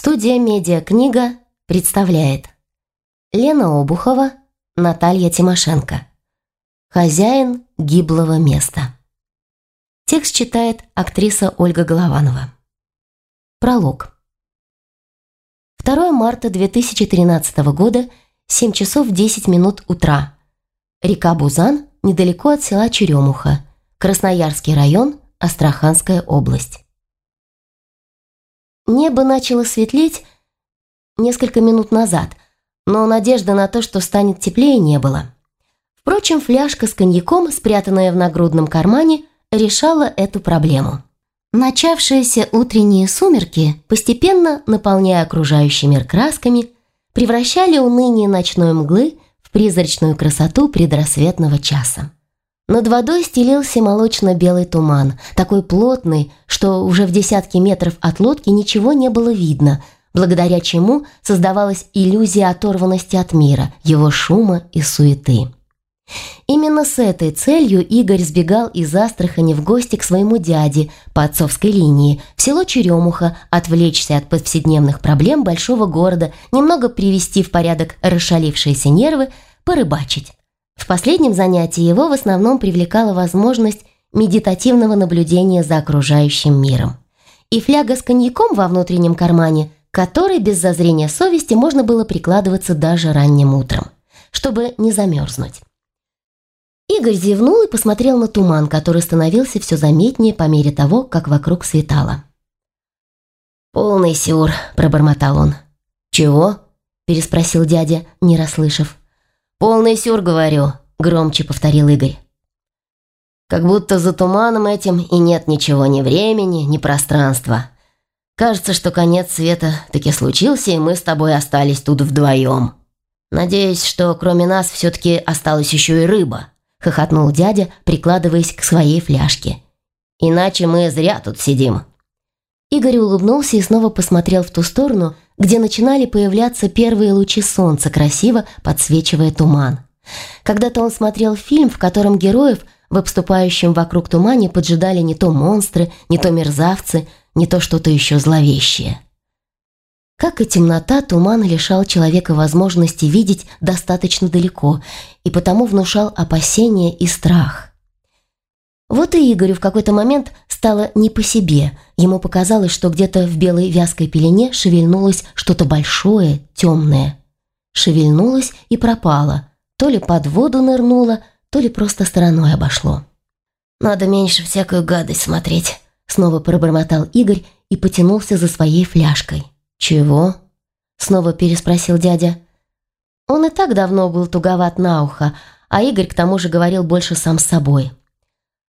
Студия «Медиакнига» представляет. Лена Обухова, Наталья Тимошенко. Хозяин гиблого места. Текст читает актриса Ольга Голованова. Пролог. 2 марта 2013 года, 7 часов 10 минут утра. Река Бузан, недалеко от села Черемуха, Красноярский район, Астраханская область. Небо начало светлеть несколько минут назад, но надежды на то, что станет теплее, не было. Впрочем, фляжка с коньяком, спрятанная в нагрудном кармане, решала эту проблему. Начавшиеся утренние сумерки, постепенно наполняя окружающий мир красками, превращали уныние ночной мглы в призрачную красоту предрассветного часа. Над водой стелился молочно-белый туман, такой плотный, что уже в десятки метров от лодки ничего не было видно, благодаря чему создавалась иллюзия оторванности от мира, его шума и суеты. Именно с этой целью Игорь сбегал из Астрахани в гости к своему дяде по отцовской линии в село Черемуха, отвлечься от повседневных проблем большого города, немного привести в порядок расшалившиеся нервы, порыбачить. В последнем занятии его в основном привлекала возможность медитативного наблюдения за окружающим миром. И фляга с коньяком во внутреннем кармане, которой без зазрения совести можно было прикладываться даже ранним утром, чтобы не замерзнуть. Игорь зевнул и посмотрел на туман, который становился все заметнее по мере того, как вокруг светало. «Полный сюр», – пробормотал он. «Чего?» – переспросил дядя, не расслышав. «Полный сюр, говорю», — громче повторил Игорь. «Как будто за туманом этим и нет ничего ни времени, ни пространства. Кажется, что конец света таки случился, и мы с тобой остались тут вдвоем. Надеюсь, что кроме нас все-таки осталась еще и рыба», — хохотнул дядя, прикладываясь к своей фляжке. «Иначе мы зря тут сидим». Игорь улыбнулся и снова посмотрел в ту сторону, где начинали появляться первые лучи солнца, красиво подсвечивая туман. Когда-то он смотрел фильм, в котором героев в обступающем вокруг тумане поджидали не то монстры, не то мерзавцы, не то что-то еще зловещее. Как и темнота, туман лишал человека возможности видеть достаточно далеко и потому внушал опасения и страх. Вот и Игорю в какой-то момент стало не по себе. Ему показалось, что где-то в белой вязкой пелене шевельнулось что-то большое, темное. Шевельнулось и пропало. То ли под воду нырнуло, то ли просто стороной обошло. «Надо меньше всякую гадость смотреть», — снова пробормотал Игорь и потянулся за своей фляжкой. «Чего?» — снова переспросил дядя. Он и так давно был туговат на ухо, а Игорь к тому же говорил больше сам с собой.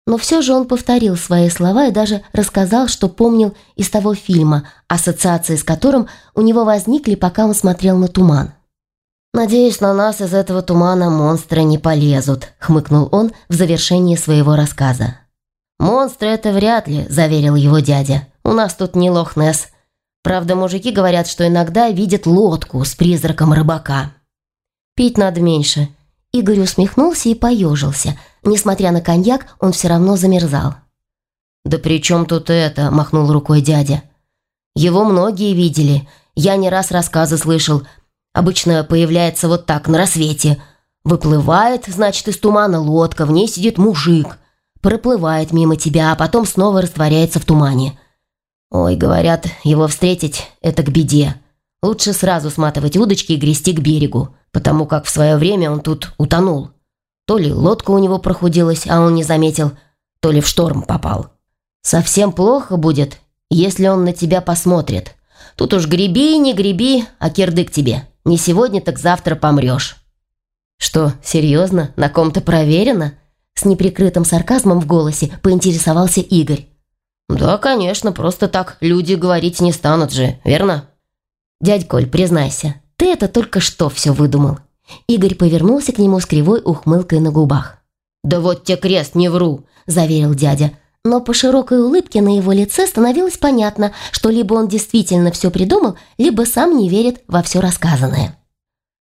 Но все же он повторил свои слова и даже рассказал, что помнил из того фильма, ассоциации с которым у него возникли, пока он смотрел на туман. «Надеюсь, на нас из этого тумана монстры не полезут», — хмыкнул он в завершении своего рассказа. «Монстры это вряд ли», — заверил его дядя. «У нас тут не Лох-Несс. Правда, мужики говорят, что иногда видят лодку с призраком рыбака». «Пить надо меньше». Игорь усмехнулся и поежился — Несмотря на коньяк, он все равно замерзал. «Да при чем тут это?» – махнул рукой дядя. «Его многие видели. Я не раз рассказы слышал. Обычно появляется вот так, на рассвете. Выплывает, значит, из тумана лодка, в ней сидит мужик. Проплывает мимо тебя, а потом снова растворяется в тумане. Ой, говорят, его встретить – это к беде. Лучше сразу сматывать удочки и грести к берегу, потому как в свое время он тут утонул». То ли лодка у него прохудилась, а он не заметил, то ли в шторм попал. Совсем плохо будет, если он на тебя посмотрит. Тут уж греби, не греби, а кирдык тебе. Не сегодня, так завтра помрешь. Что, серьезно? На ком-то проверено? С неприкрытым сарказмом в голосе поинтересовался Игорь. «Да, конечно, просто так люди говорить не станут же, верно?» «Дядь Коль, признайся, ты это только что все выдумал. Игорь повернулся к нему с кривой ухмылкой на губах. «Да вот те крест, не вру!» – заверил дядя. Но по широкой улыбке на его лице становилось понятно, что либо он действительно все придумал, либо сам не верит во все рассказанное.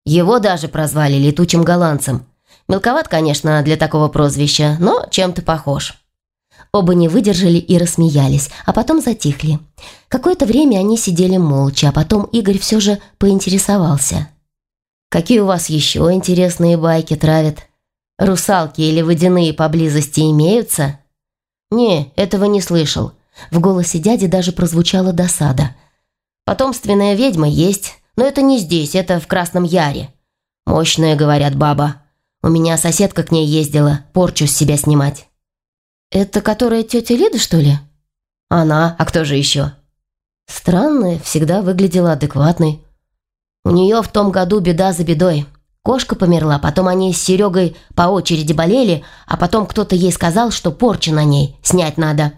Его даже прозвали летучим голландцем. Мелковат, конечно, для такого прозвища, но чем-то похож. Оба не выдержали и рассмеялись, а потом затихли. Какое-то время они сидели молча, а потом Игорь все же поинтересовался. «Какие у вас еще интересные байки травят? Русалки или водяные поблизости имеются?» «Не, этого не слышал». В голосе дяди даже прозвучала досада. «Потомственная ведьма есть, но это не здесь, это в Красном Яре. Мощная, говорят, баба. У меня соседка к ней ездила, порчу с себя снимать». «Это которая тетя Лида, что ли?» «Она, а кто же еще?» Странная, всегда выглядела адекватной. У нее в том году беда за бедой. Кошка померла, потом они с Серегой по очереди болели, а потом кто-то ей сказал, что порча на ней снять надо.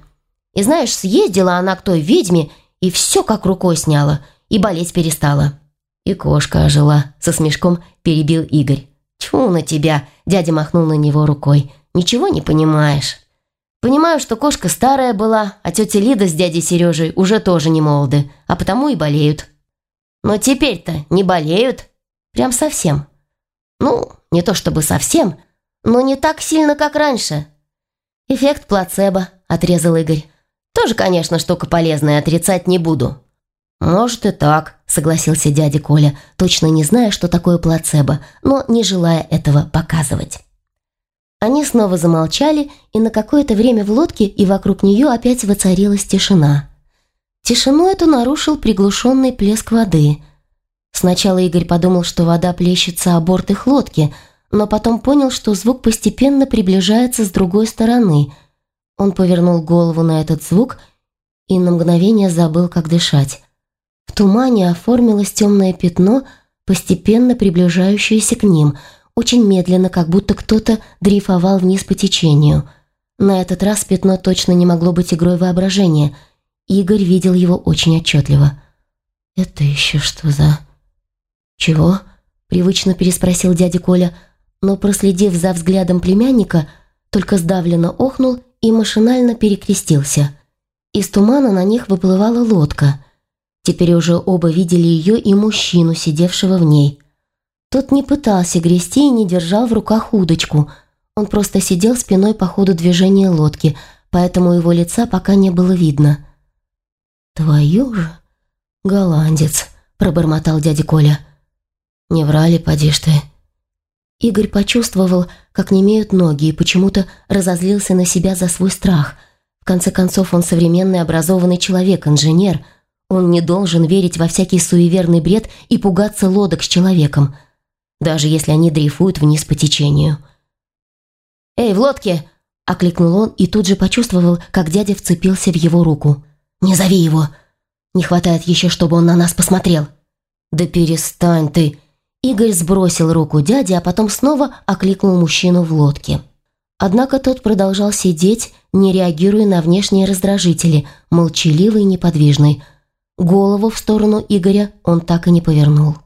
И знаешь, съездила она к той ведьме, и все как рукой сняла, и болеть перестала. И кошка ожила, со смешком перебил Игорь. «Тьфу на тебя!» – дядя махнул на него рукой. «Ничего не понимаешь». «Понимаю, что кошка старая была, а тетя Лида с дядей Сережей уже тоже не молоды, а потому и болеют». «Но теперь-то не болеют?» «Прям совсем». «Ну, не то чтобы совсем, но не так сильно, как раньше». «Эффект плацебо», – отрезал Игорь. «Тоже, конечно, штука полезная, отрицать не буду. «Может и так», — согласился дядя Коля, точно не зная, что такое плацебо, но не желая этого показывать. Они снова замолчали, и на какое-то время в лодке и вокруг нее опять воцарилась тишина. Тишину эту нарушил приглушенный плеск воды. Сначала Игорь подумал, что вода плещется о борт их лодки, но потом понял, что звук постепенно приближается с другой стороны. Он повернул голову на этот звук и на мгновение забыл, как дышать. В тумане оформилось темное пятно, постепенно приближающееся к ним, очень медленно, как будто кто-то дрейфовал вниз по течению. На этот раз пятно точно не могло быть игрой воображения. Игорь видел его очень отчетливо. «Это еще что за...» «Чего?» — привычно переспросил дядя Коля, но, проследив за взглядом племянника, только сдавленно охнул и машинально перекрестился. Из тумана на них выплывала лодка — Теперь уже оба видели ее и мужчину, сидевшего в ней. Тот не пытался грести и не держал в руках удочку. Он просто сидел спиной по ходу движения лодки, поэтому его лица пока не было видно. «Твою же, голландец!» – пробормотал дядя Коля. «Не врали, поди ты». Игорь почувствовал, как немеют ноги, и почему-то разозлился на себя за свой страх. В конце концов, он современный образованный человек, инженер – он не должен верить во всякий суеверный бред и пугаться лодок с человеком, даже если они дрейфуют вниз по течению. «Эй, в лодке!» – окликнул он и тут же почувствовал, как дядя вцепился в его руку. «Не зови его! Не хватает еще, чтобы он на нас посмотрел!» «Да перестань ты!» Игорь сбросил руку дяди, а потом снова окликнул мужчину в лодке. Однако тот продолжал сидеть, не реагируя на внешние раздражители, молчаливый и неподвижный – Голову в сторону Игоря он так и не повернул.